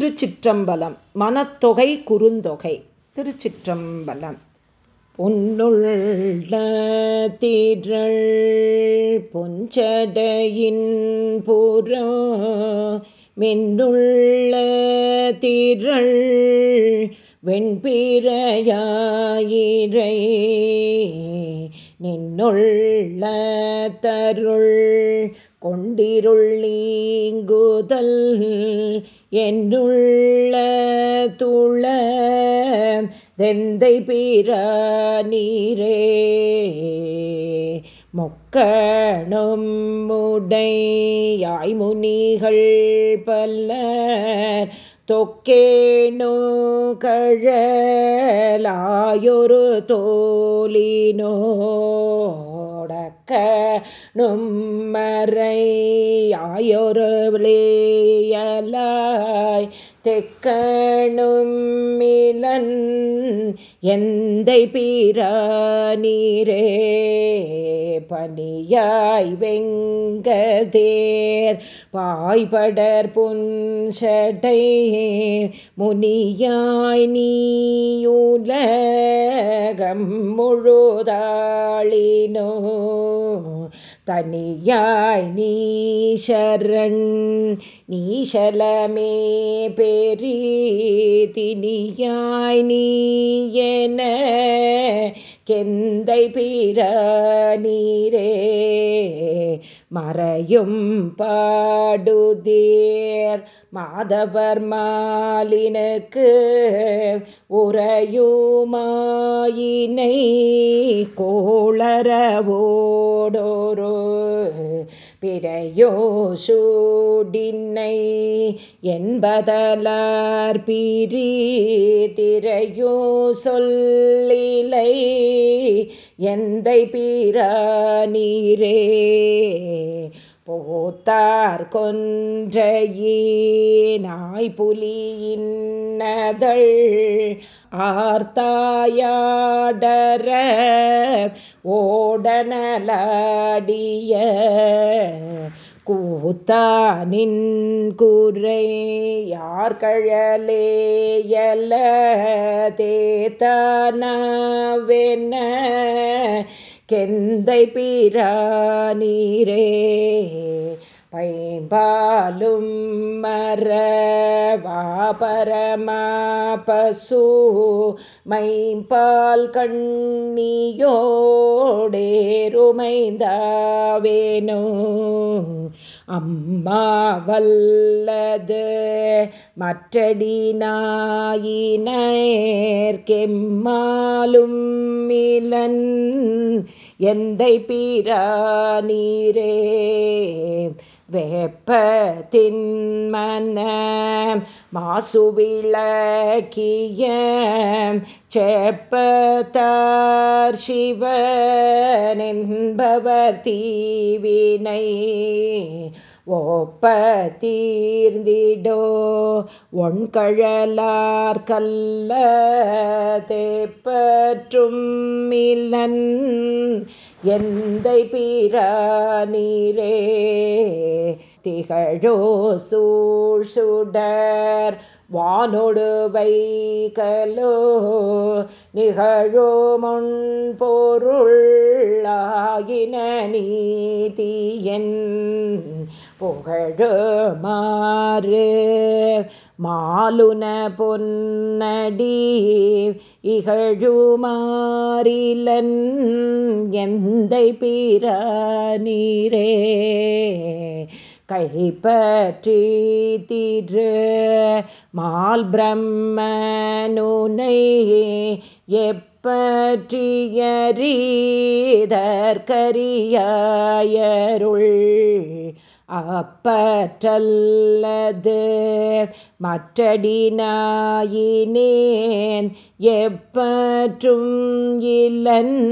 திருச்சிற்றம்பலம். மனத்தொகை குறுந்தொகை. திருச்சிற்றம்பலம். பொன்னுள்ள தீரள் பொஞ்சடையின் புற. மென்னுள்ள தீரள் வெண்பிரையாயிரை. நின்னுள்ள தருள் கொண்டிருள் நீங்குதல் என்னுள்ள துள தெந்தை பீரா நீரே. மொக்கணும் முடையாய்முனிகள் பல்லர் தொக்கேனோ கழலாயொரு தோலினோ நும்மறை ஆயொருளேயலாய் தெக்கணும் மிலன் எந்தை பீரா பனியாய் வெங்கதேர். பாய்படர் புன்சடை முனியாய் நீயுலகம் முழுதாளினோ தனியாய் நீஷரன் நீஷலமே பெரி நீயன கெந்தை பிற நீரே. மறையும் பாடுதேர் மாதவர் மாலினுக்கு உறையுமாயினை கோளரவோடோரோ பிறையோ சூடின்னை என்பதலார் பிரி திரையோ சொல்லிலை எந்தை பிரானீரே போத்தார் கொன்றையே புலியின்னதள் ஆர்த்தாயாடர ஓடனலாடிய கூத்தானின் குறை யார் கழலேயல தேத்தானவென கெந்தை பீரா நீரே பைம்பாலும் மரவாபரமா பசு மைம்பால் கண்ணியோடேருமைந்தாவேனோ அம்மா வல்லது மற்றடினாயினேற்கெம்மாலும் மிலன் எந்தை பீரா நீரே வெப்பத்தின்மன மாசுவிளக்கிய செப்பத்தார் சிவனென்பவர் தீவினை ஒப்ப தீர்ந்திடோ. ஒண்கழலார் கல்ல தேப்பற்றும் மில்லன் எந்த பீரா திகழோ சூழ்சுடர் வானொடு வைகலோ நிகழோ முன் பொருளாகின நீதியன் புகழுமாறு மாலுன பொன்னடி இகழுமாறிலன் எந்தை பீரா கைப்பற்றி திரு மால் பிரம்மனுனை எப்பற்றியறீதற்கரியாயருள் அப்பற்றல்லது. மற்றடினாயினேன் எப்பற்றும் இல்லன்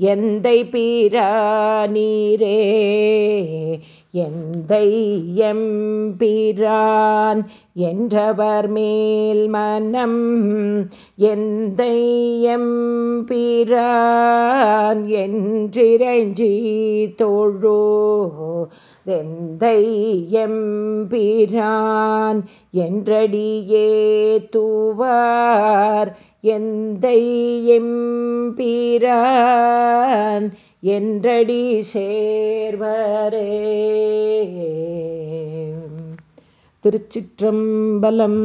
எந்தை பிரானீரே எந்தை எம்பிரான் என்றவர் மேல் மனம் எந்தை எம்பிரான் என்றிரஞ்சி தோழோ. தெந்தை எம்பிரான் என்றடியே தூவார். எந்தை எம்பிரான் என்றடி சேர்வரே. திருச்சிற்றம்பலம்